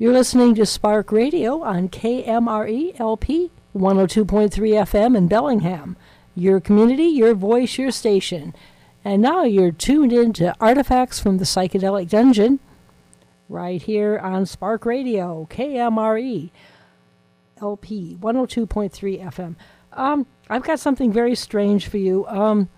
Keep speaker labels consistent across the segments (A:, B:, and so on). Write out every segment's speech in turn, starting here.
A: You're listening to Spark Radio on KMRE LP 102.3 FM in Bellingham. Your community, your voice, your station. And now you're tuned in to Artifacts from the Psychedelic Dungeon right here on Spark Radio, KMRE LP 102.3 FM. Um, I've got something very strange for you. Um,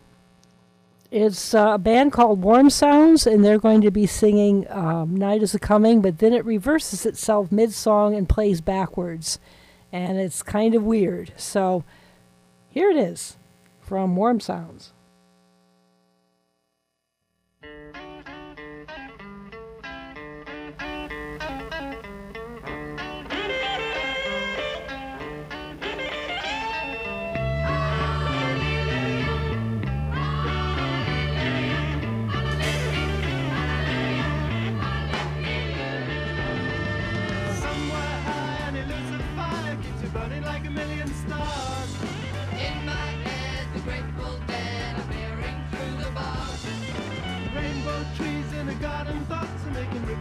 A: it's uh, a band called Warm Sounds, and they're going to be singing um, Night is a Coming, but then it reverses itself mid song and plays backwards. And it's kind of weird. So here it is from Warm Sounds.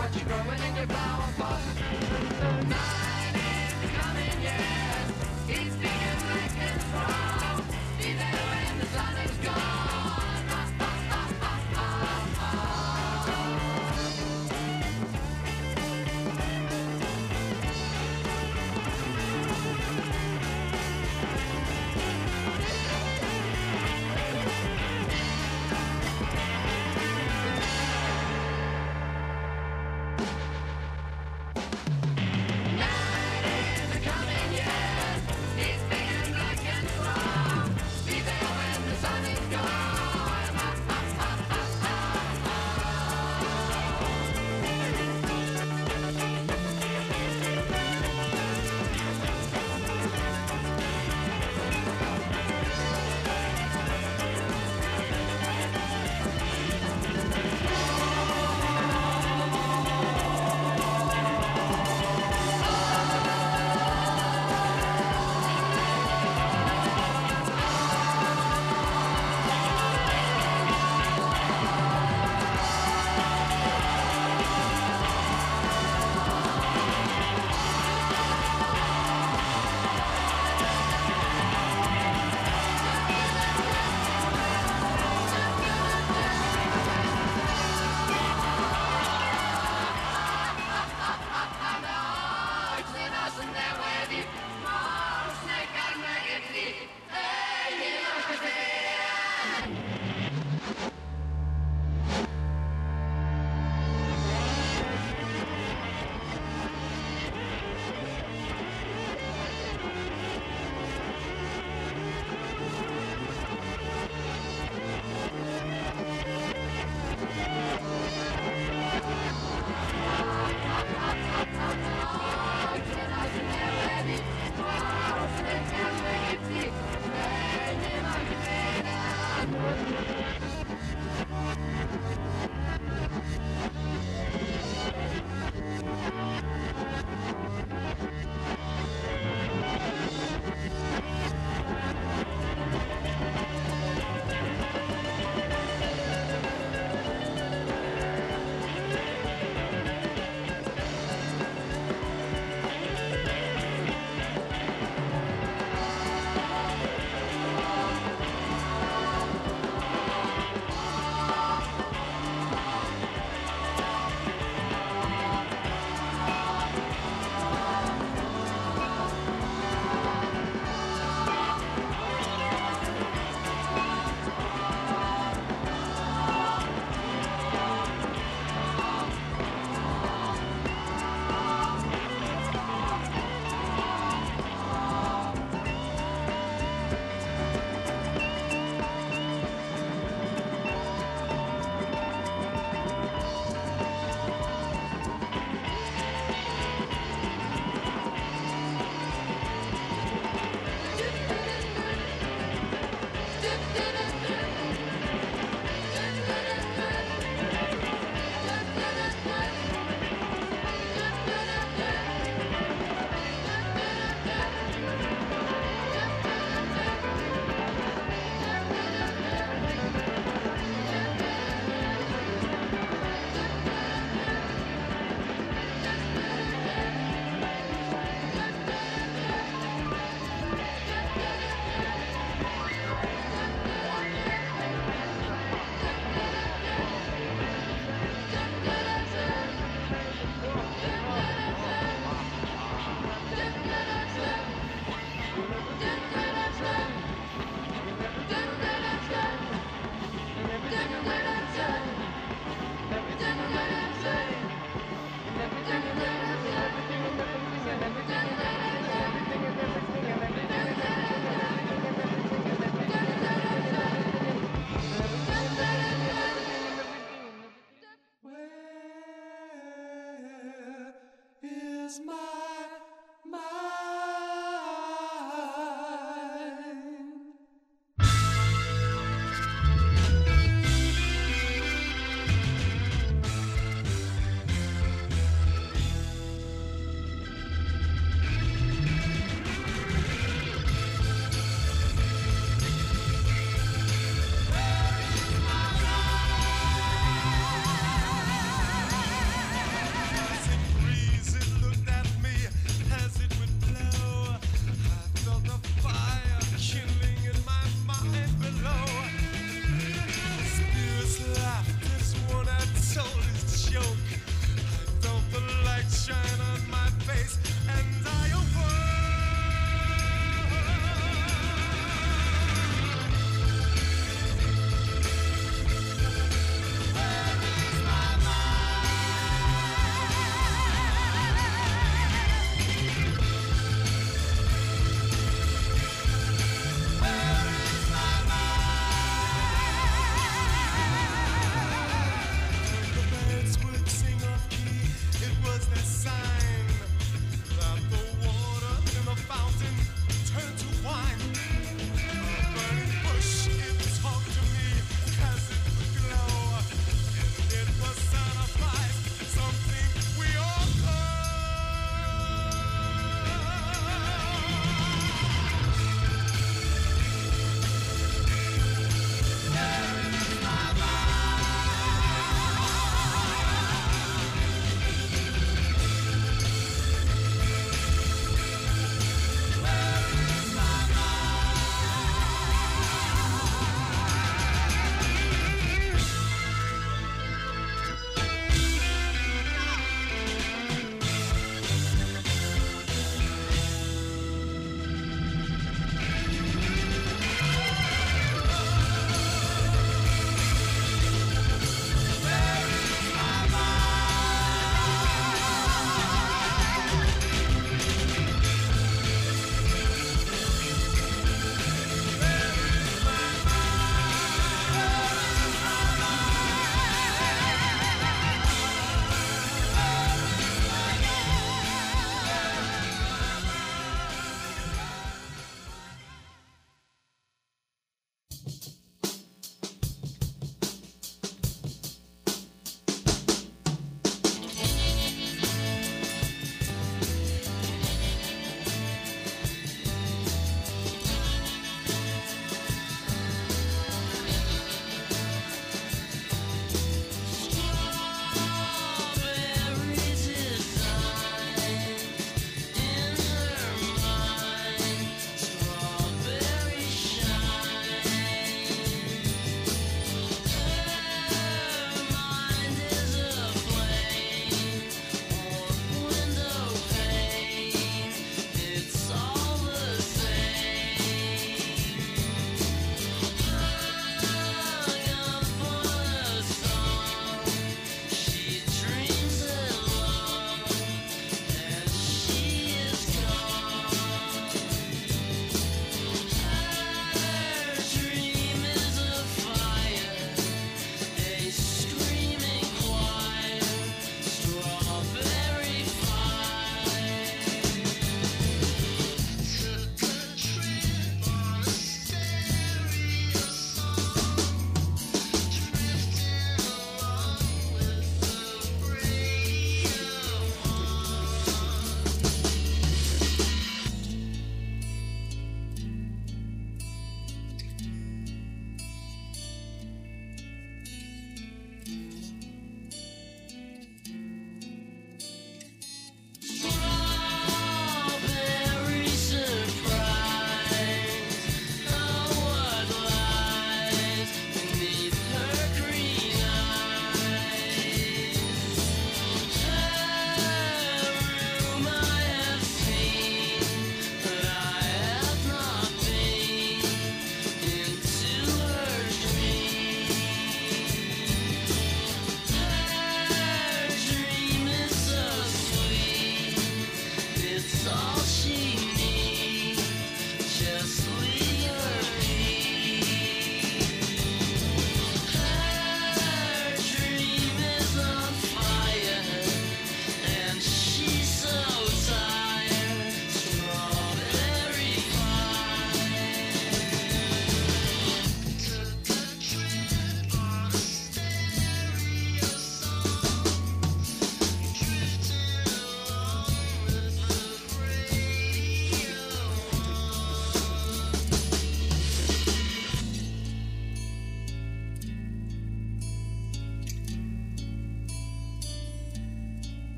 B: What you growing in your flower pot?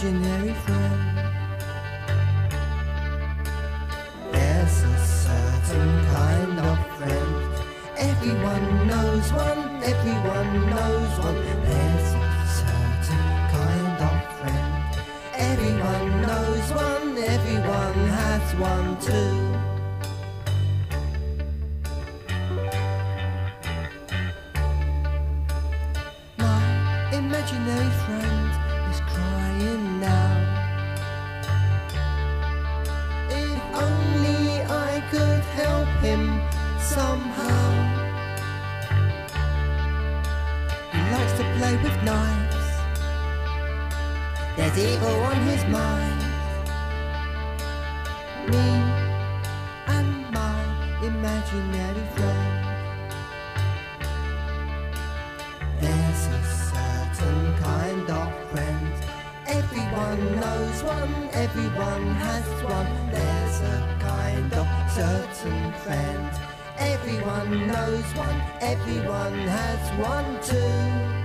B: Imaginary friend. There's a certain kind of friend. Everyone knows one, everyone knows one. There's a certain kind of friend. Everyone knows one, everyone has one too. My imaginary friend is crying somehow. He likes to play with knives. There's evil on his mind. Me and my imaginary friend. There's a certain kind of friend. Everyone knows one, everyone has one. There's a kind of certain friend. Everyone knows one, everyone has one too.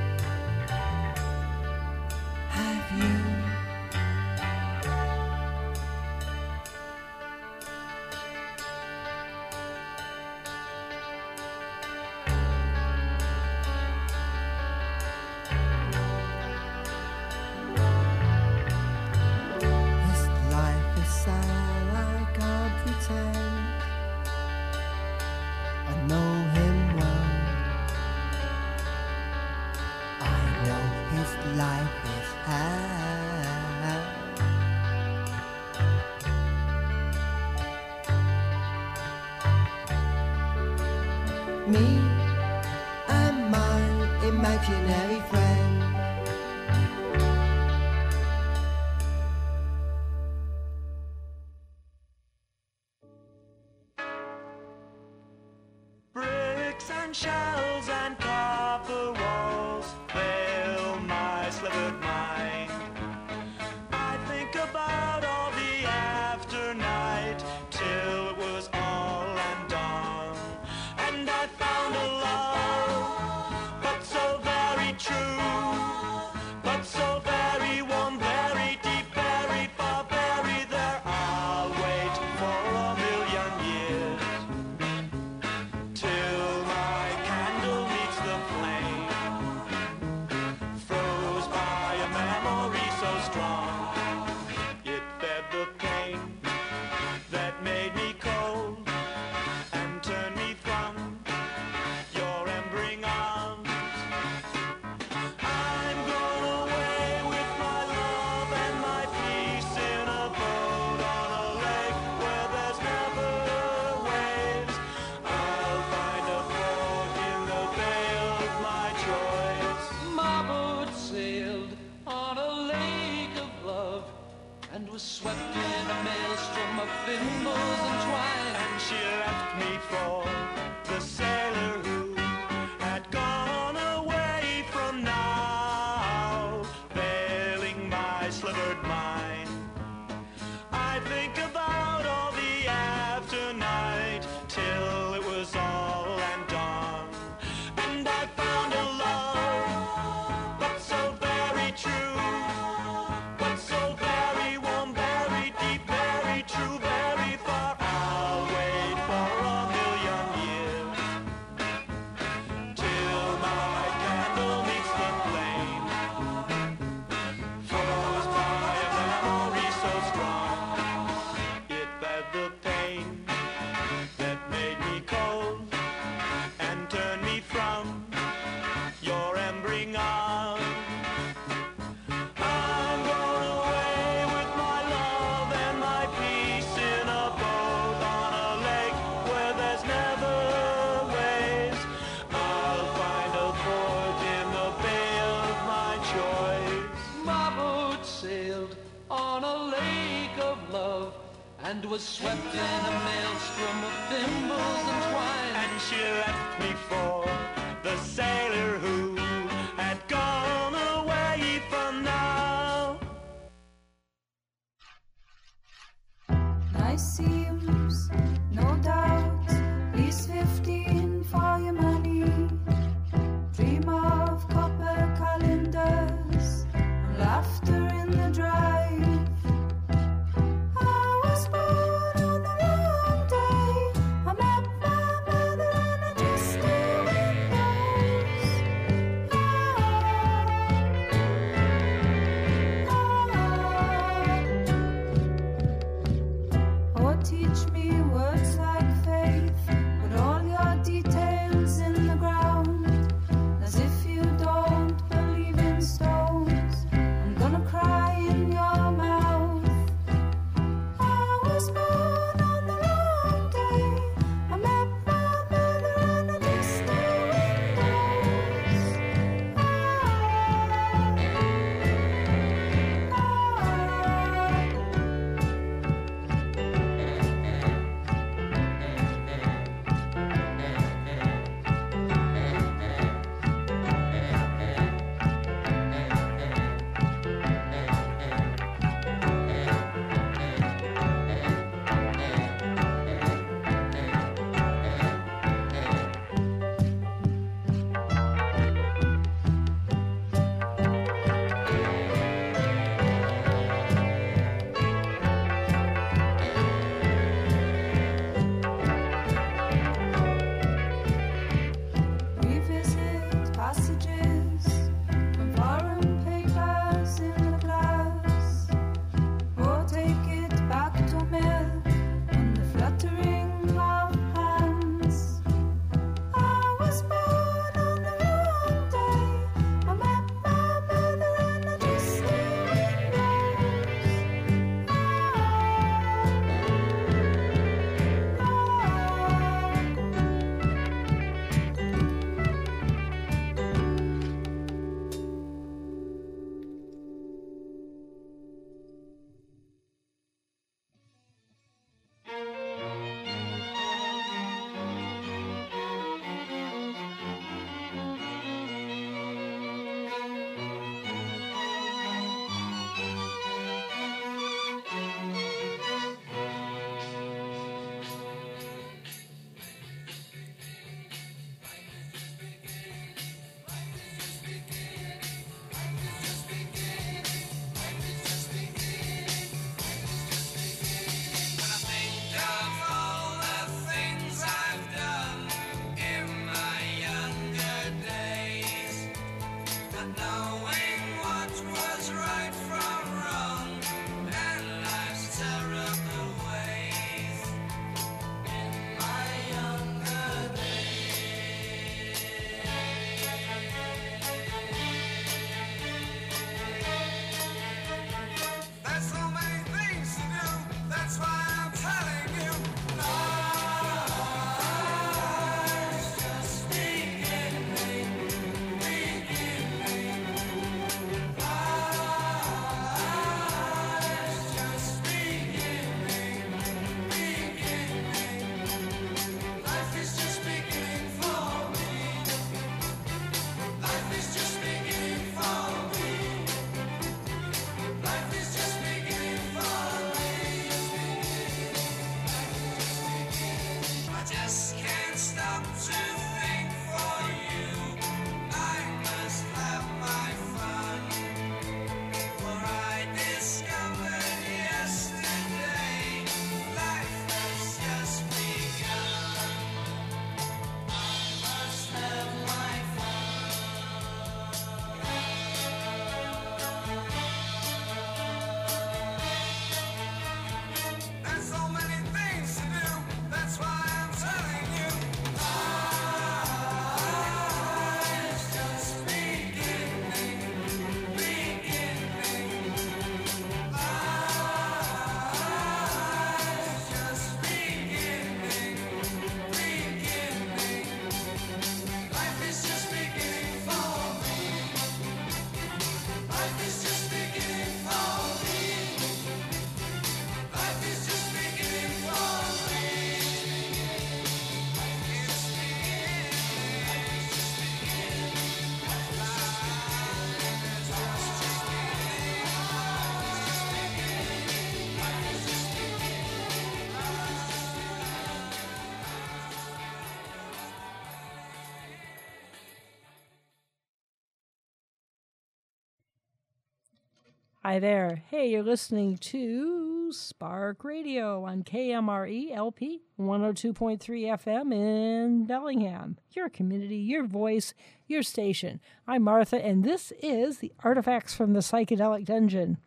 A: Hi there. Hey, you're listening to Spark Radio on KMRE LP 102.3 FM in Bellingham. Your community, your voice, your station. I'm Martha, and this is the Artifacts from the Psychedelic Dungeon,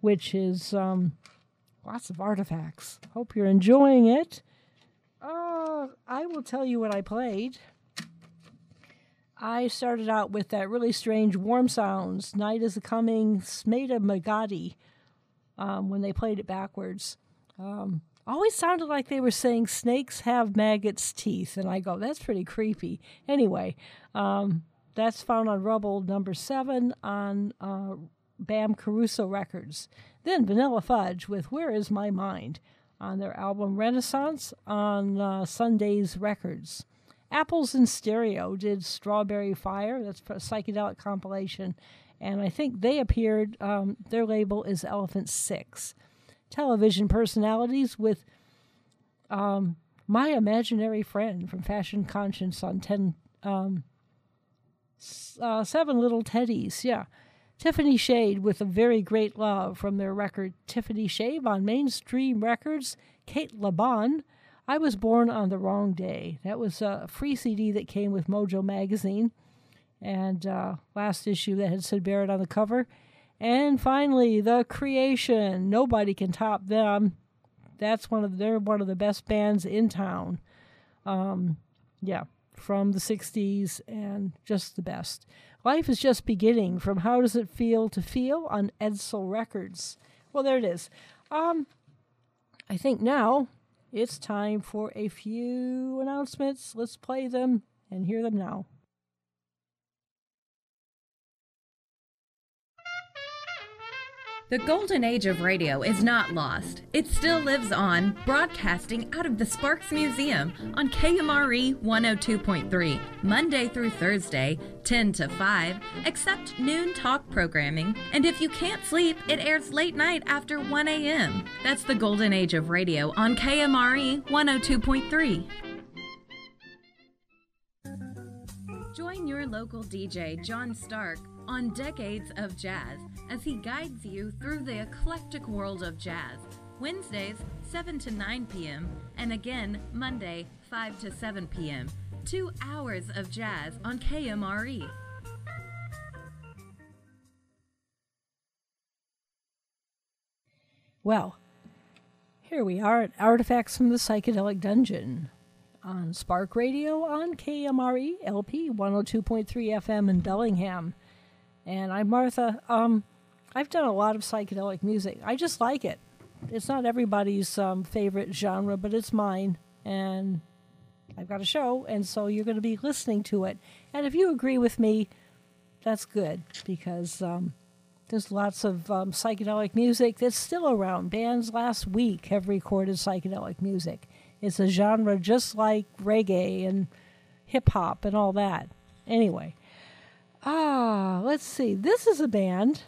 A: which is um, lots of artifacts. Hope you're enjoying it. Uh, I will tell you what I played. I started out with that really strange warm sounds, Night is Coming, Smeda Magadi, um, when they played it backwards. Um, always sounded like they were saying snakes have maggots' teeth, and I go, that's pretty creepy. Anyway, um, that's found on Rubble number seven on uh, Bam Caruso Records. Then Vanilla Fudge with Where Is My Mind on their album Renaissance on uh, Sundazed Records. Apples in Stereo did Strawberry Fire. That's a psychedelic compilation. And I think they appeared, um, their label is Elephant Six. Television personalities with um, My Imaginary Friend from Fashion Conscious on 10, um, uh, Seven Little Teddies. Yeah. Tiffany Shade with a very great love from their record Tiffany Shade on Mainstream Records. Kate Laban. I was born on the wrong day. That was a free CD that came with Mojo magazine, and uh, last issue that had Syd Barrett on the cover. And finally, The Creation. Nobody can top them. That's one of they're one of the best bands in town. Um, yeah, from the '60s and just the best. Life is just beginning. From How Does It Feel to Feel on Edsel Records. Well, there it is. Um, I think now it's time for a few announcements. Let's play them and hear them now.
C: The golden age of radio is not lost. It still lives on, broadcasting out of the Sparks Museum on KMRE 102.3, Monday through Thursday, 10 to 5, except noon talk programming. And if you can't sleep, it airs late night after 1 a.m. That's the golden age of radio on KMRE 102.3. Join your local DJ, John Stark, on Decades of Jazz as he guides you through the eclectic world of jazz. Wednesdays, 7 to 9 p.m., and again Monday, 5 to 7 p.m. Two hours of jazz on KMRE.
A: Well, here we are at Artifacts from the Psychedelic Dungeon on Spark Radio on KMRE LP 102.3 FM in Bellingham. And I'm Martha. Um, I've done a lot of psychedelic music. I just like it. It's not everybody's um, favorite genre, but it's mine. And I've got a show, and so you're going to be listening to it. And if you agree with me, that's good because um, there's lots of um, psychedelic music that's still around. Bands last week have recorded psychedelic music. It's a genre just like reggae and hip hop and all that. Anyway, ah, let's see. This is a band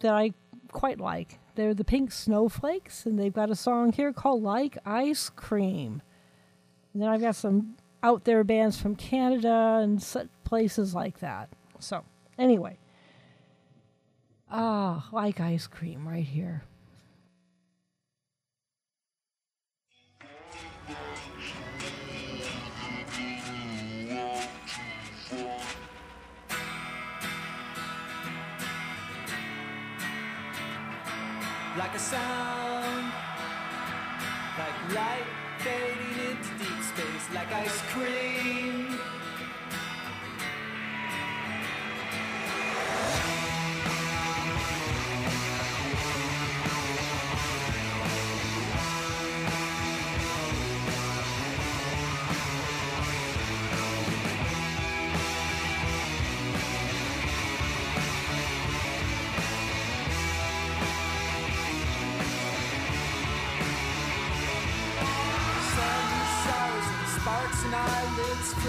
A: that I quite like. They're the Pink Snowflakes, and they've got a song here called Like Ice Cream. And then I've got some out there bands from Canada and such places like that. So, anyway. Ah, like ice cream right here.
D: Like a sound, like light fading into deep space, like ice cream.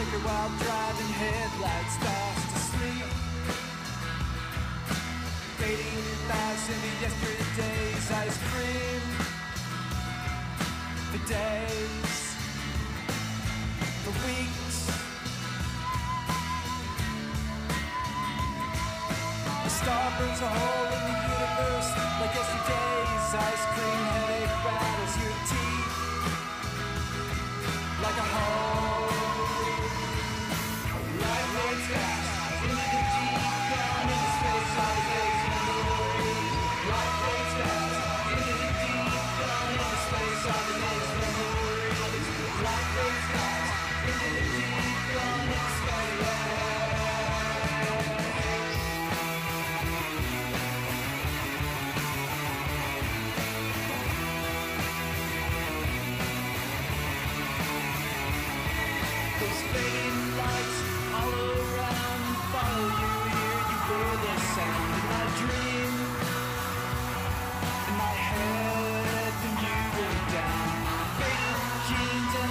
D: flicker while driving headlights fast asleep. Dating fast into yesterday's ice cream for days, for weeks. A star burns a hole in the universe like yesterday's ice cream headache rattles your teeth.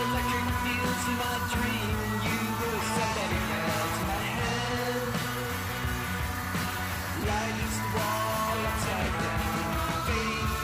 D: electric my dream. You were somebody held my. Light is the wall upside down.
E: Faith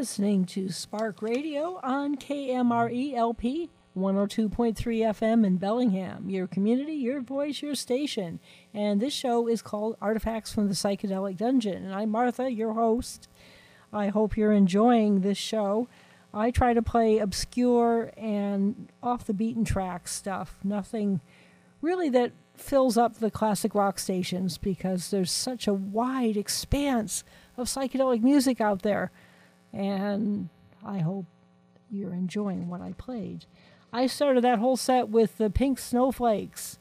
E: listening to Spark Radio on KMRE LP 102.3 FM in Bellingham. Your community, your voice, your station. And this show is called Artifacts from the Psychedelic Dungeon. And I'm Martha, your host. I hope you're enjoying this show. I try to play obscure and off the beaten track stuff. Nothing really that fills up the classic rock stations because there's such a wide expanse of psychedelic music out there. And I hope you're enjoying what I played. I started that whole set with the Pink Snowflakes,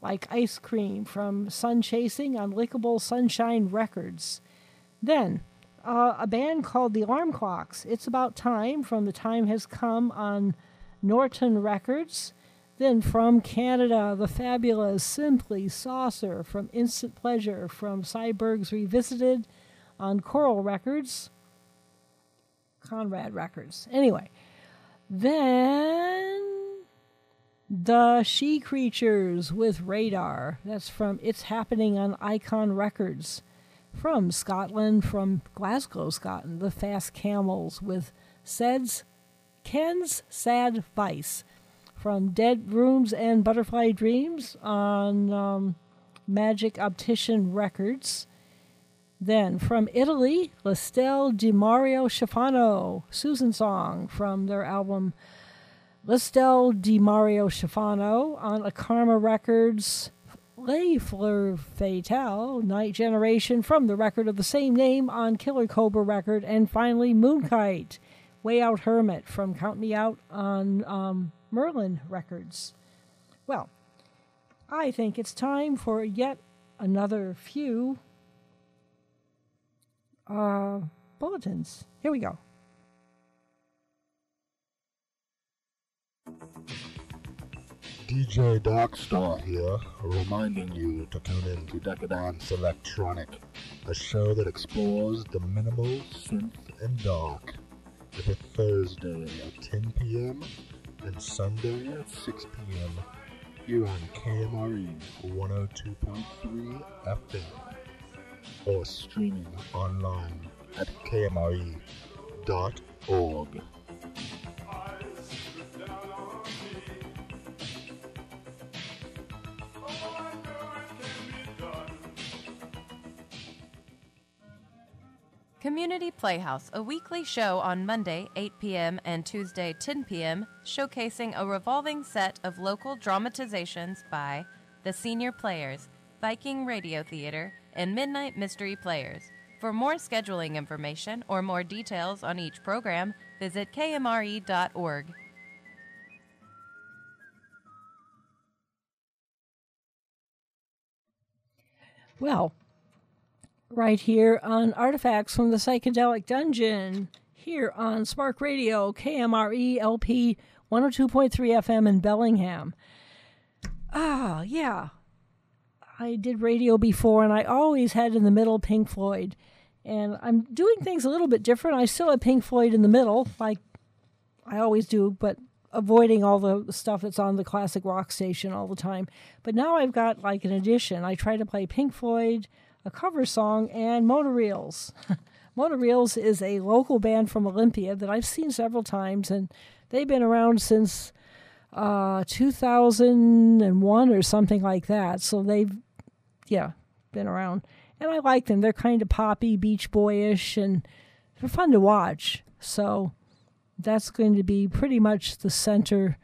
E: like ice cream from Sun Chasing on Lickable Sunshine Records. Then, uh, a band called the Alarm Clocks. It's About Time from The Time Has Come on Norton Records. Then from Canada, the fabulous Simply Saucer from Instant Pleasure from Cyborgs Revisited on Coral Records. Conrad Records. Anyway, then the She Creatures with Radar. That's from It's Happening on Icon Records. From Scotland, from Glasgow, Scotland, the Fast Camels with Sed's Ken's Sad Vice. From Dead Rooms and Butterfly Dreams on um, Magic Optician Records.
A: Then from Italy, Le Stelle di Mario Schifano, Susan Song from their album Le Stelle di Mario Schifano on Akarma Records. Les Fleur Fatale, Night Generation from the record of the same name on Killer Cobra record, and finally Moonkite, Way Out Hermit from Count Me Out on um, Merlin Records. Well, I think it's time for yet another few uh, bulletins. Here we go.
F: DJ Darkstar here, reminding you to tune in to Decadence Electronic, a show that explores the minimal, synth, and dark. Every Thursday at 10 p.m. and Sunday at 6 p.m. here on KMRE 102.3 FM or streaming online at kmre.org.
G: Community Playhouse, a weekly show on Monday, 8 p.m., and Tuesday, 10 p.m., showcasing a revolving set of local dramatizations by the Senior Players, Viking Radio Theater, and Midnight Mystery Players. For more scheduling information or more details on each program, visit kmre.org.
A: Well, right here on Artifacts from the Psychedelic Dungeon, here on Spark Radio, KMRE LP 102.3 FM in Bellingham. Ah, yeah. I did radio before, and I always had in the middle Pink Floyd. And I'm doing things a little bit different. I still have Pink Floyd in the middle, like I always do, but avoiding all the stuff that's on the classic rock station all the time. But now I've got like an addition. I try to play Pink Floyd, a cover song, and Monoreels. Monoreels is a local band from Olympia that I've seen several times, and they've been around since uh, 2001 or something like that. So they've, yeah, been around. And I like them. They're kind of poppy, beach boyish, and they're fun to watch. So that's going to be pretty much the center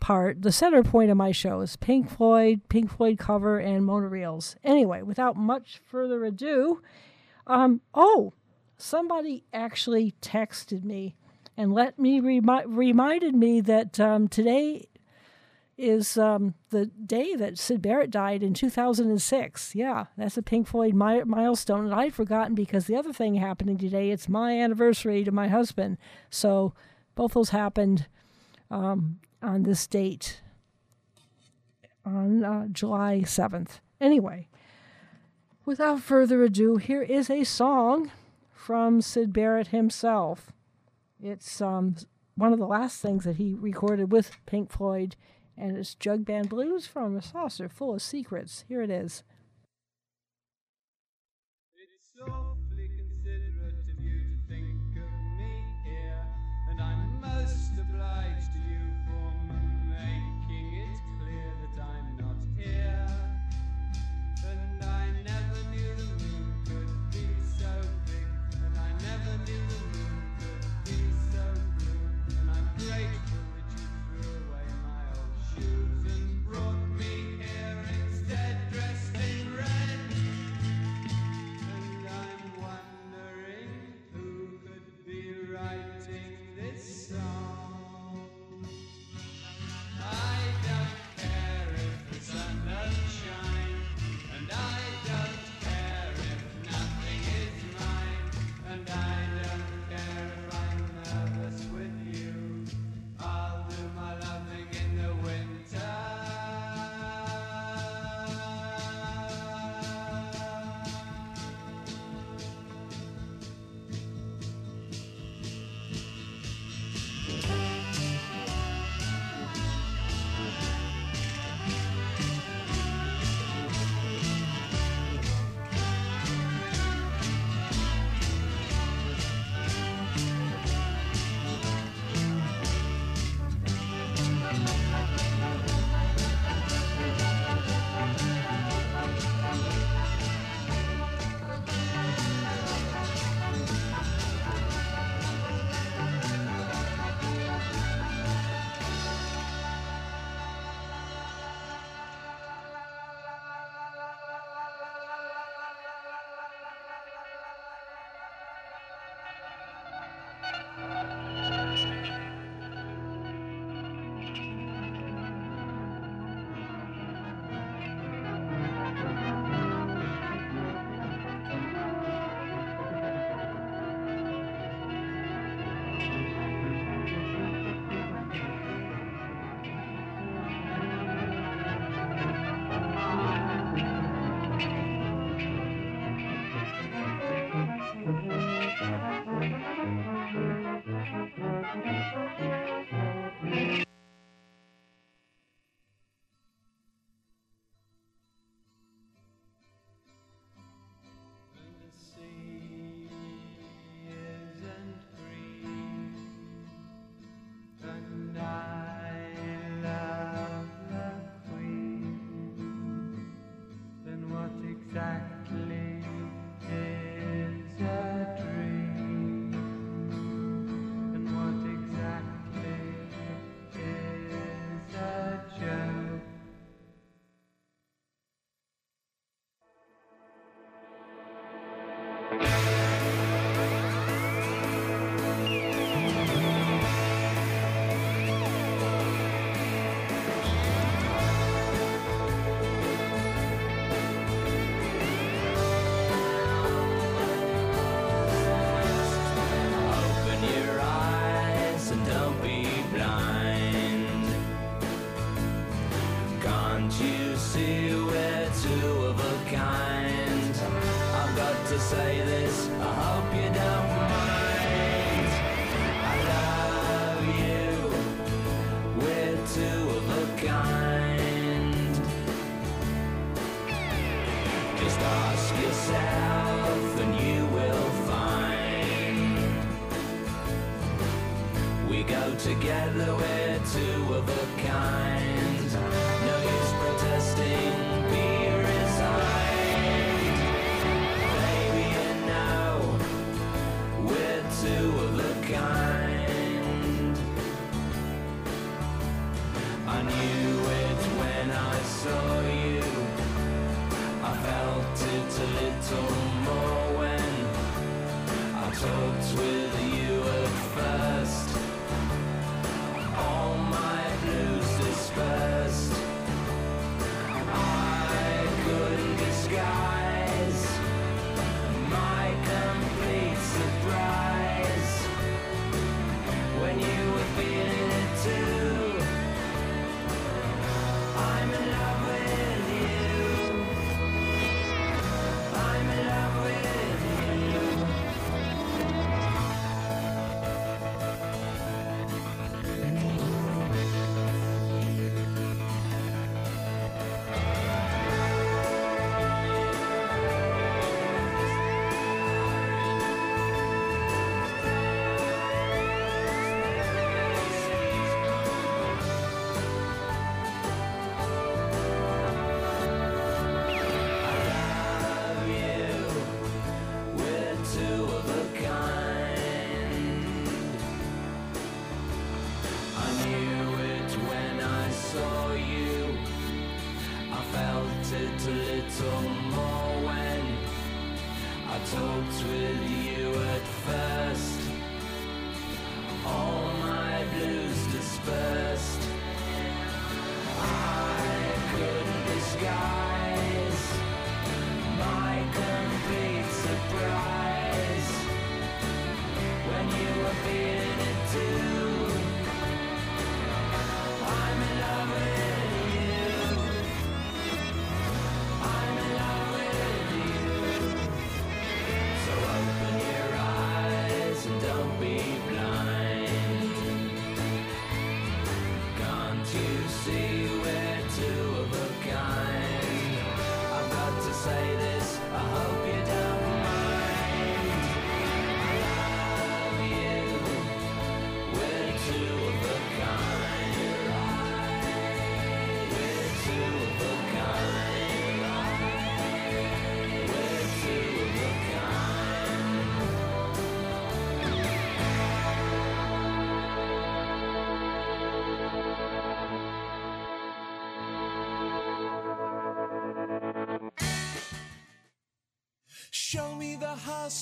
A: part. The center point of my show is Pink Floyd, Pink Floyd cover, and monoreels. Anyway, without much further ado, um, oh, somebody actually texted me and let me remi- reminded me that um, today is um, the day that Syd Barrett died in 2006. Yeah, that's a Pink Floyd mi- milestone, and I'd forgotten because the other thing happening today. It's my anniversary to my husband, so both those happened um, on this date, on uh, July 7th. Anyway, without further ado, here is a song from Syd Barrett himself. It's um, one of the last things that he recorded with Pink Floyd, and it's Jug Band Blues from a saucer full of secrets. Here it is.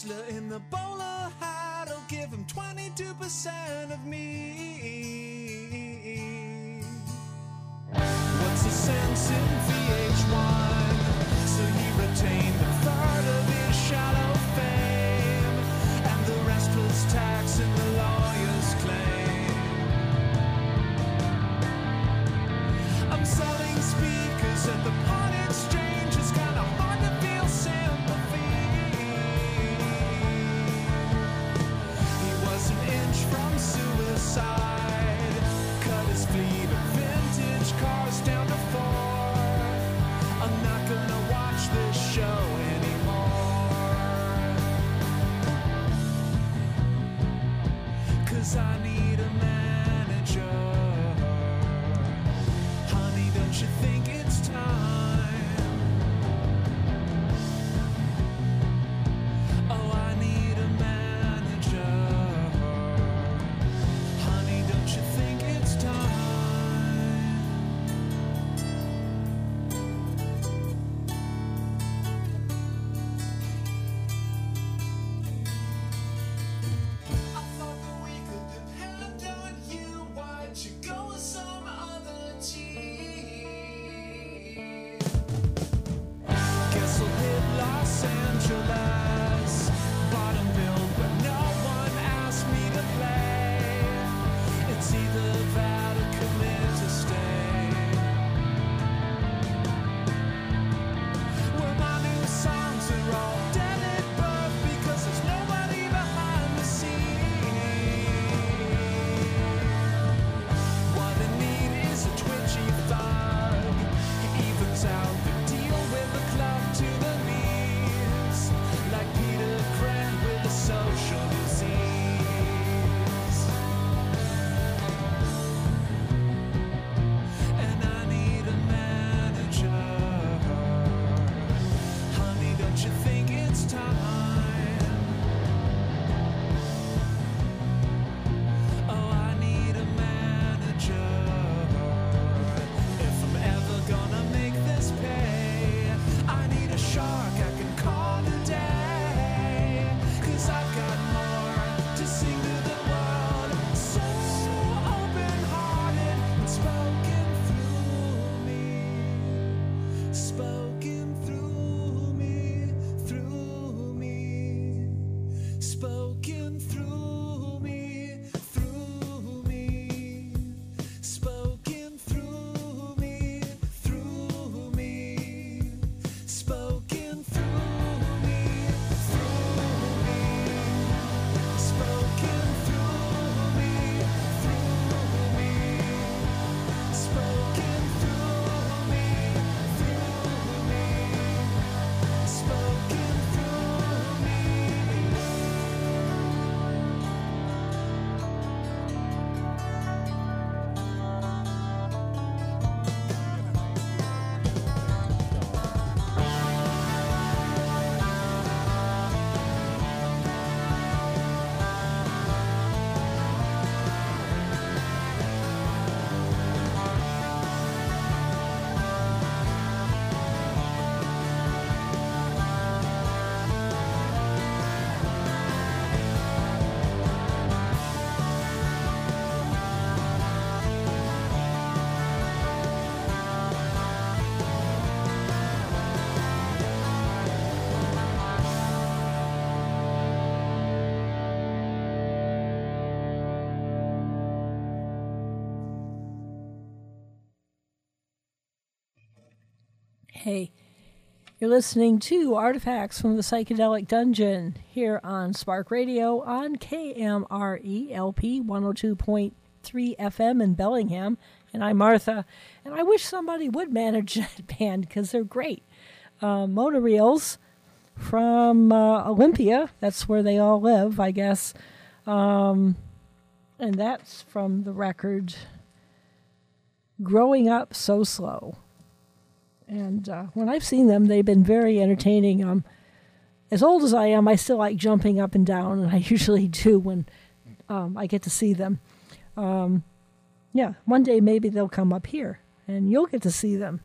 D: Whistler in the bowler hat will give him 22% of me. What's the sense in VH1? So he retained the
A: you're listening to Artifacts from the Psychedelic Dungeon here on Spark Radio on KMRE LP 102.3 FM in Bellingham. And I'm Martha. And I wish somebody would manage that band because they're great. Uh, from uh, Olympia, that's where they all live, I guess. Um, and that's from the record Growing Up So Slow. And uh, when I've seen them, they've been very entertaining. Um, as old as I am, I still like jumping up and down, and I usually do when um, I get to see them. Um, yeah, one day maybe they'll come up here, and you'll get to see them.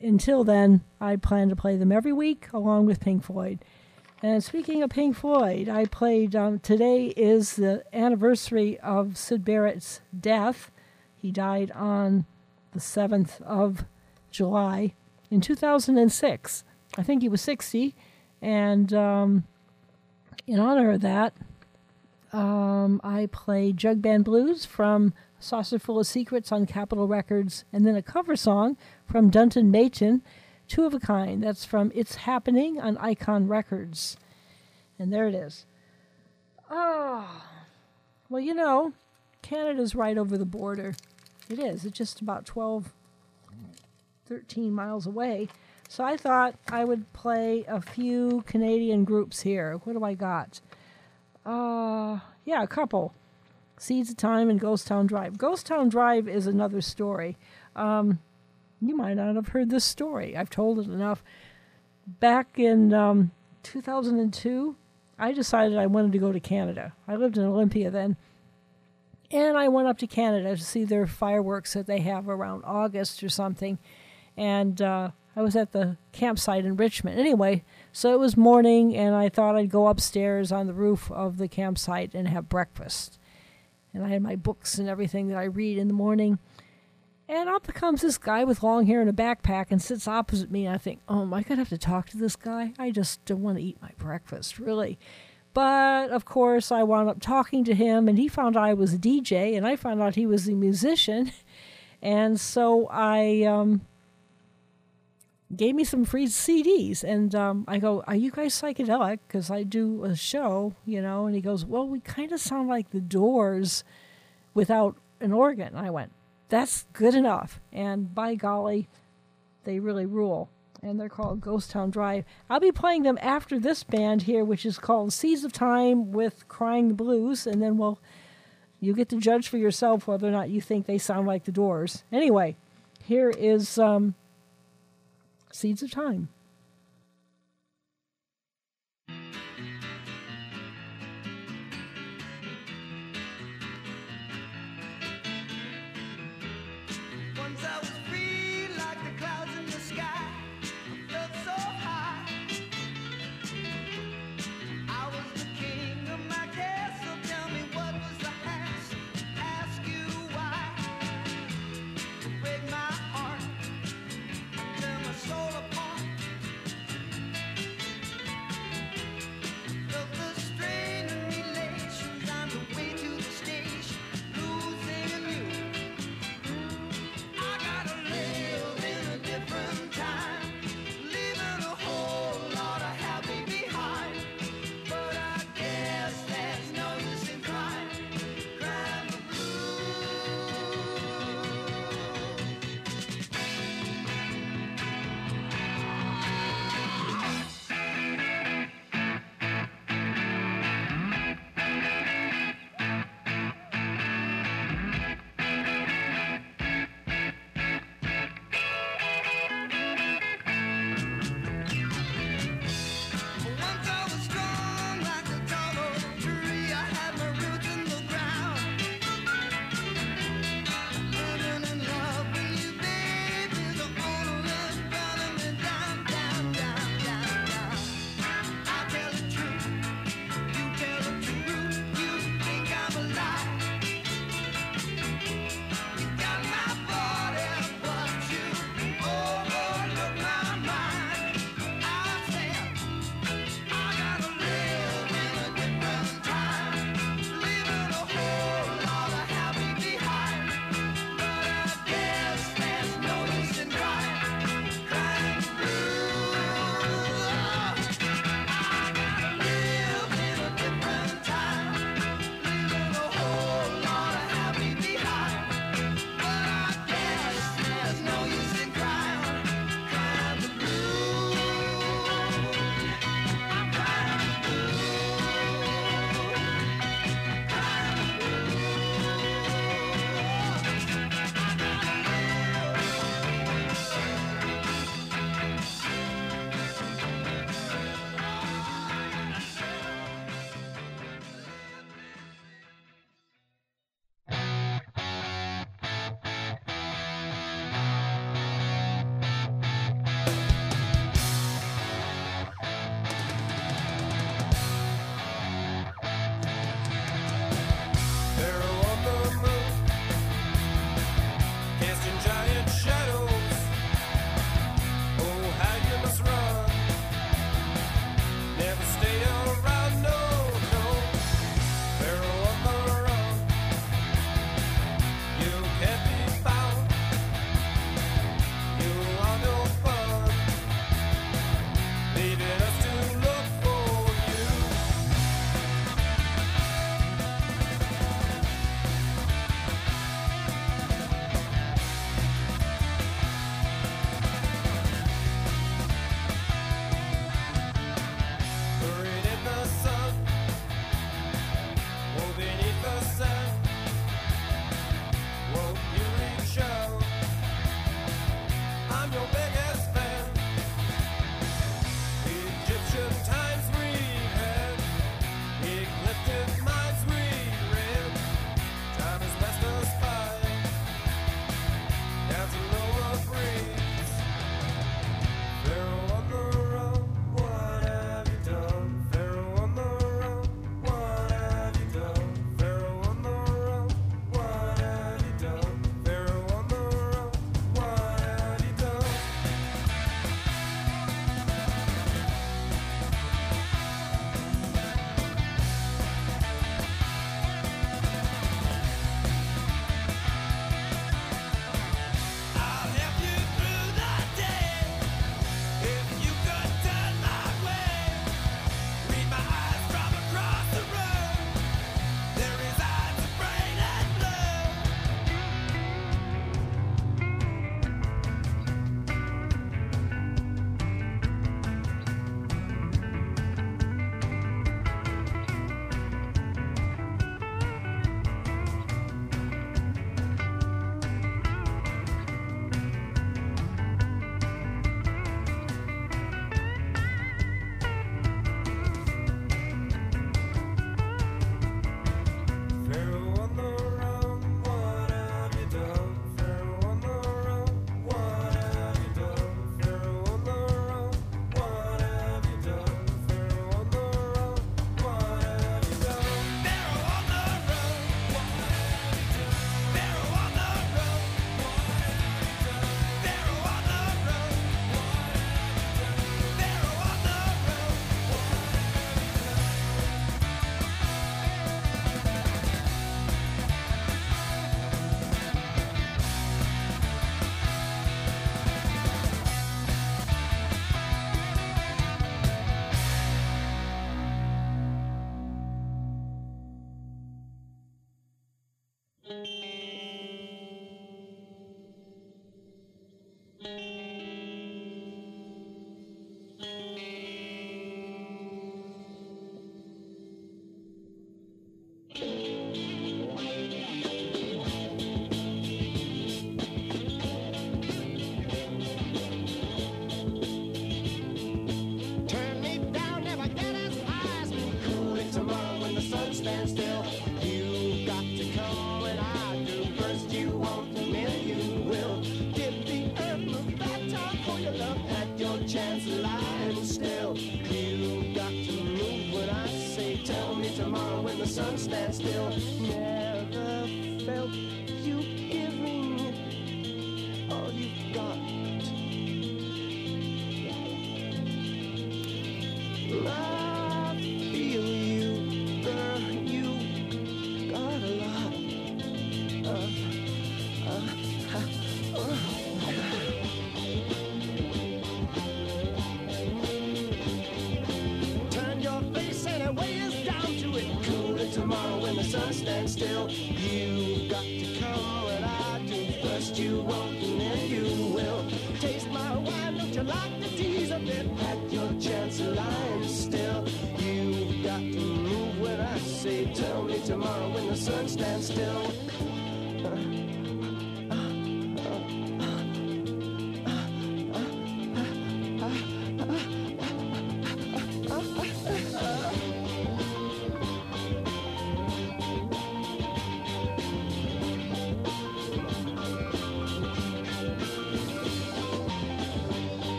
A: Until then, I plan to play them every week along with Pink Floyd. And speaking of Pink Floyd, I played. Um, today is the anniversary of Syd Barrett's death. He died on the 7th of July in 2006. I think he was 60. And um, in honor of that, um, I played Jug Band Blues from Saucerful of Secrets on Capitol Records, and then a cover song from Dunton Mayton, Two of a Kind. That's from It's Happening on Icon Records. And there it is. Oh, well, you know, Canada's right over the border. It is. It's just about 12, 13 miles away. So I thought I would play a few Canadian groups here. What do I got? Uh, yeah, a couple. Seeds of Time and Ghost Town Drive. Ghost Town Drive is another story. Um, you might not have heard this story. I've told it enough. Back in um, 2002, I decided I wanted to go to Canada. I lived in Olympia then. And I went up to Canada to see their fireworks that they have around August or something. And uh, I was at the campsite in Richmond. Anyway, so it was morning, and I thought I'd go upstairs on the roof of the campsite and have breakfast. And I had my books and everything that I read in the morning. And up comes this guy with long hair and a backpack and sits opposite me. And I think, oh, am I going to have to talk to this guy? I just don't want to eat my breakfast, really. But of course, I wound up talking to him, and he found I was a DJ, and I found out he was a musician. And so I um, gave me some free CDs, and um, I go, "Are you guys psychedelic?" Because I do a show, you know. And he goes, "Well, we kind of sound like the Doors without an organ." I went, "That's good enough." And by golly, they really rule. And they're called Ghost Town Drive. I'll be playing them after this band here, which is called Seeds of Time with Crying the Blues, and then we'll you get to judge for yourself whether or not you think they sound like the Doors. Anyway, here is um, Seeds of Time.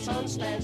H: Sun stands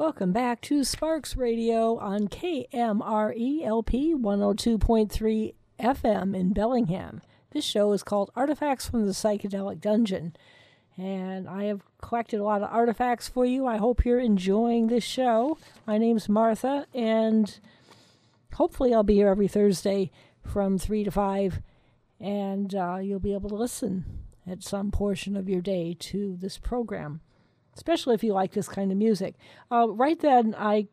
A: welcome back to Sparks Radio on KMRELP 102.3 FM in Bellingham. This show is called Artifacts from the Psychedelic Dungeon. And I have collected a lot of artifacts for you. I hope you're enjoying this show. My name's Martha, and hopefully I'll be here every Thursday from 3 to 5, and uh, you'll be able to listen at some portion of your day to this program especially if you like this kind of music. Uh, right then, I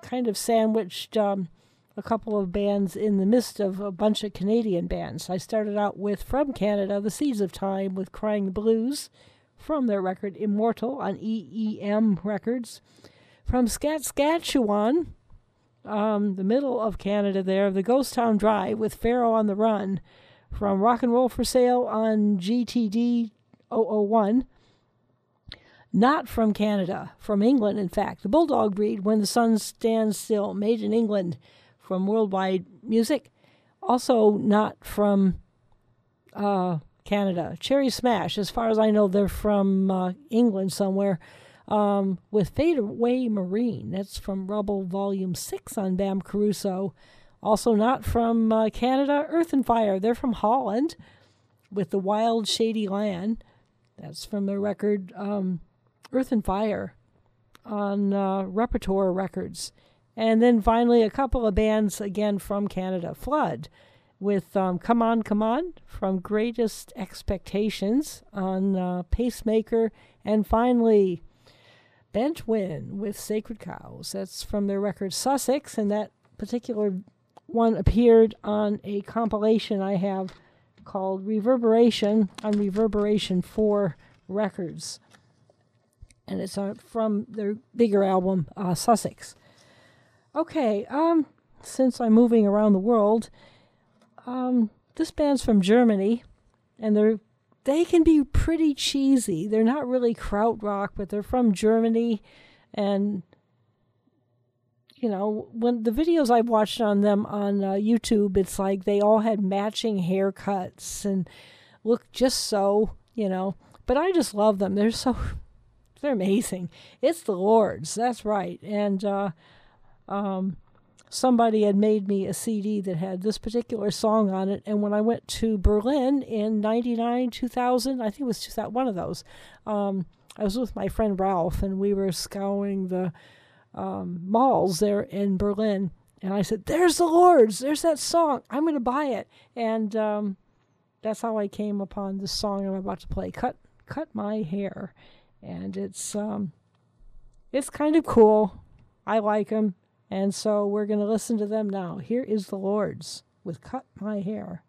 A: kind of sandwiched um, a couple of bands in the midst of a bunch of Canadian bands. I started out with from Canada, The Seeds of Time with Crying Blues from their record Immortal on EEM Records. From Saskatchewan, um, the middle of Canada there, The Ghost Town Drive with Pharaoh on the Run from Rock and Roll for Sale on GTD 001 not from Canada, from England, in fact. The Bulldog breed, When the Sun Stands Still, made in England from Worldwide Music. Also not from uh, Canada. Cherry Smash, as far as I know, they're from uh, England somewhere. Um, with Fade Away Maureen, that's from Rubble Volume 6 on Bam Caruso. Also not from uh, Canada, Earth and Fire, they're from Holland with The Wild Shady Lane. That's from their record um, Earth and Fire on uh, Repertoire Records. And then finally, a couple of bands again from Canada Flood with um, Come On, Come On from Greatest Expectations on uh, Pacemaker. And finally, Bent Wind with Sacred Cows. That's from their record Sussex. And that particular one appeared on a compilation I have called Reverberation on Reverberation 4 Records and it's uh, from their bigger album, uh, Sussex. Okay, um, since I'm moving around the world, um, this band's from Germany, and they're they can be pretty cheesy. They're not really krautrock, but they're from Germany, and you know when the videos I've watched on them on uh, YouTube, it's like they all had matching haircuts and look just so you know. But I just love them. They're so they're amazing. It's the Lords, that's right. And uh, um, somebody had made me a CD that had this particular song on it. And when I went to Berlin in '99, 2000, I think it was 2000, one of those, um, I was with my friend Ralph, and we were scouring the um, malls there in Berlin. And I said, "There's the Lords. There's that song. I'm going to buy it." And um, that's how I came upon this song I'm about to play. Cut, cut my hair and it's um it's kind of cool. I like them, and so we're going to listen to them now. Here is the Lords with "Cut My Hair."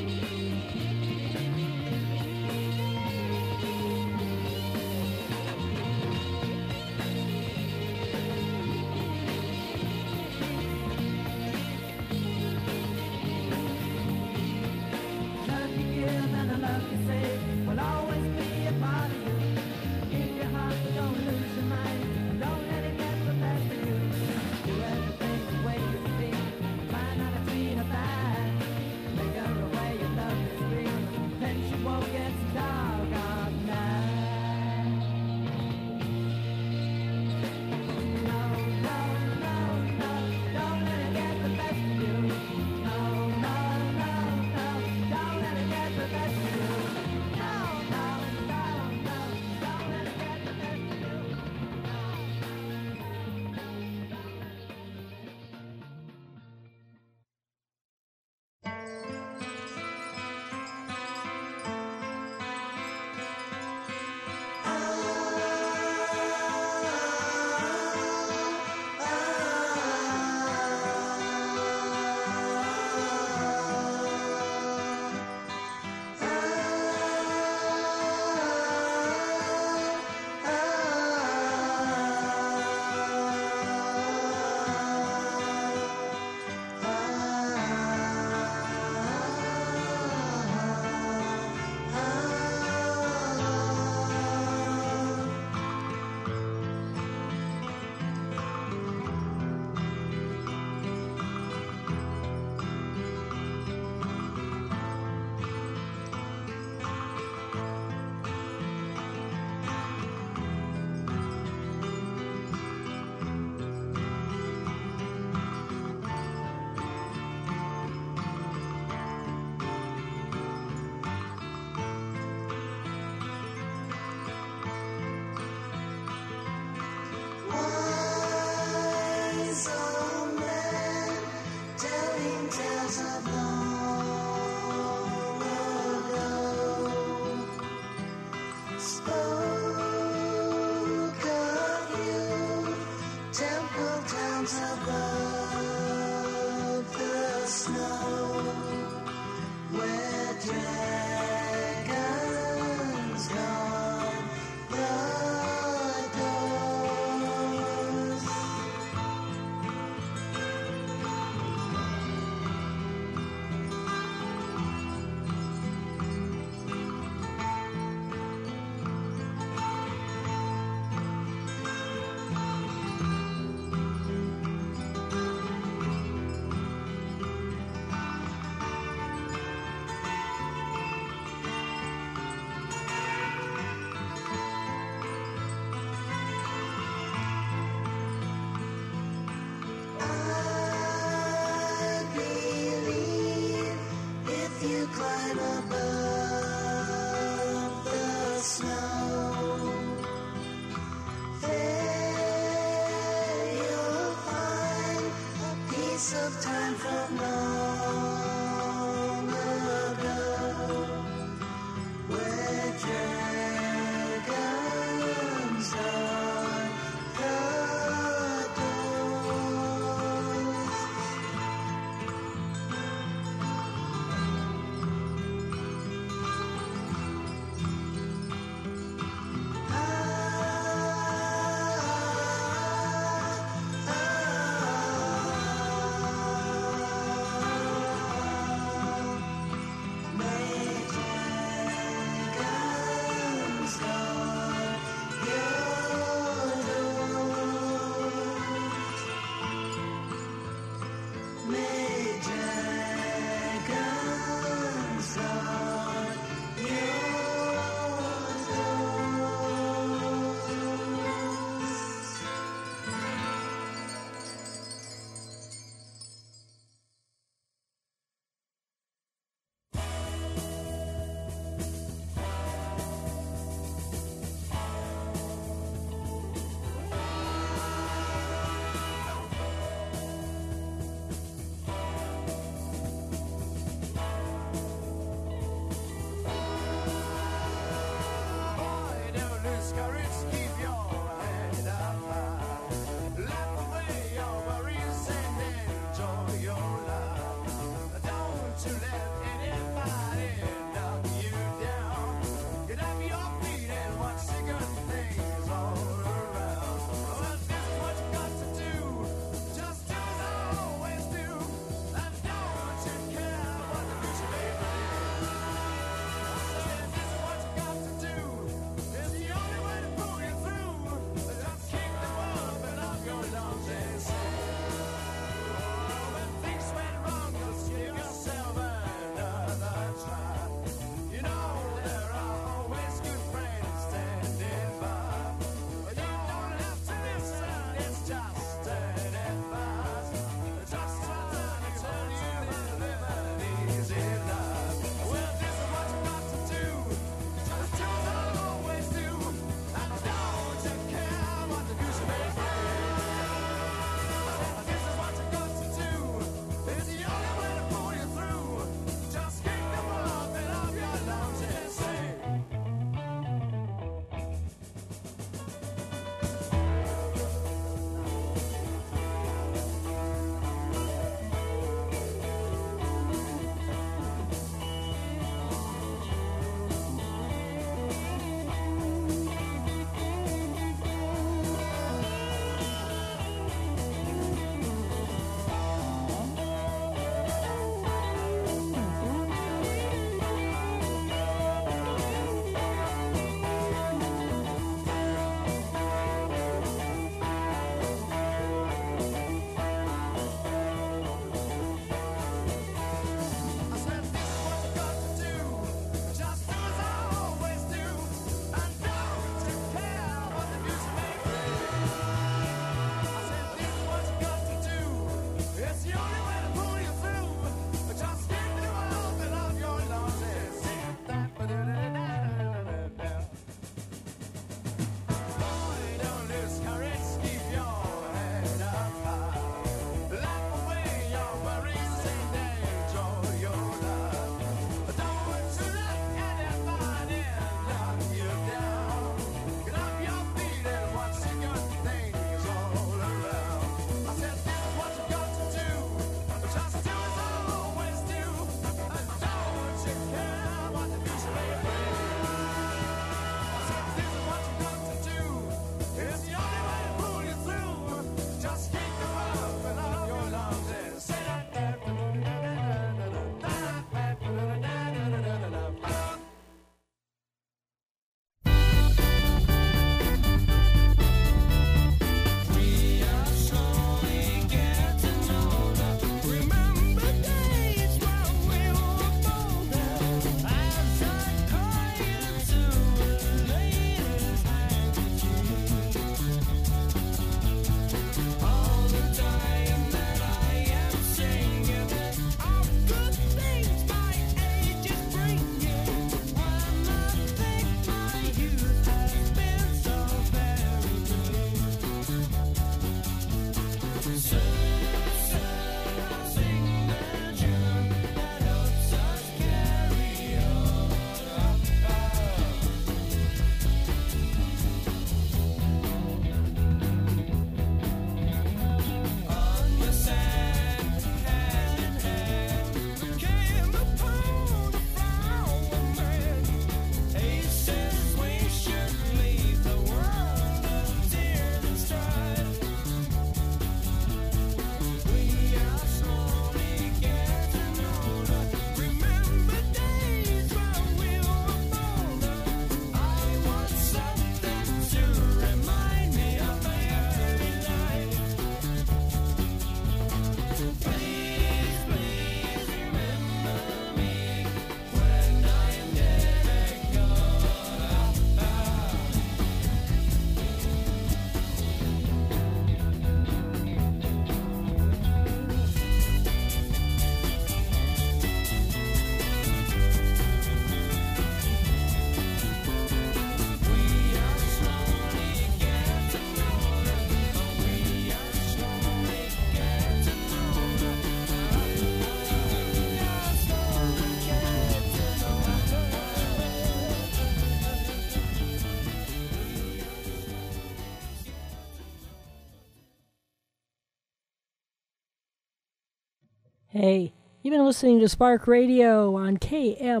A: Hey, you've been listening to Spark Radio on KMRELP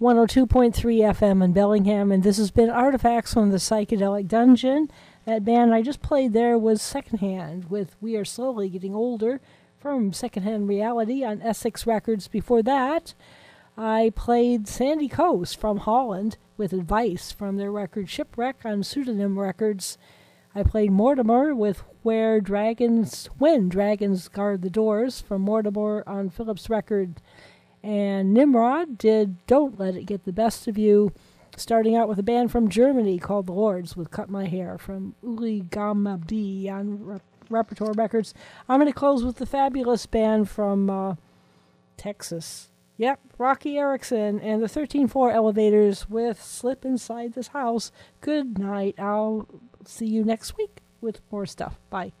A: 102.3 FM in Bellingham, and this has been Artifacts from the Psychedelic Dungeon. That band I just played there was Secondhand with We Are Slowly Getting Older from Secondhand Reality on Essex Records. Before that, I played Sandy Coast from Holland with Advice from their record Shipwreck on Pseudonym Records. I played Mortimer with Where Dragons When Dragons Guard the Doors from Mortimer on Philips record. And Nimrod did Don't Let It Get the Best of You, starting out with a band from Germany called The Lords with Cut My Hair from Ulleogamaxbe on Rep- Repertoire Records. I'm going to close with the fabulous band from uh, Texas. Yep, Roky Erickson and the 13th Floor Elevators with Slip Inside This House. Good night. I'll see you next week with more stuff. Bye.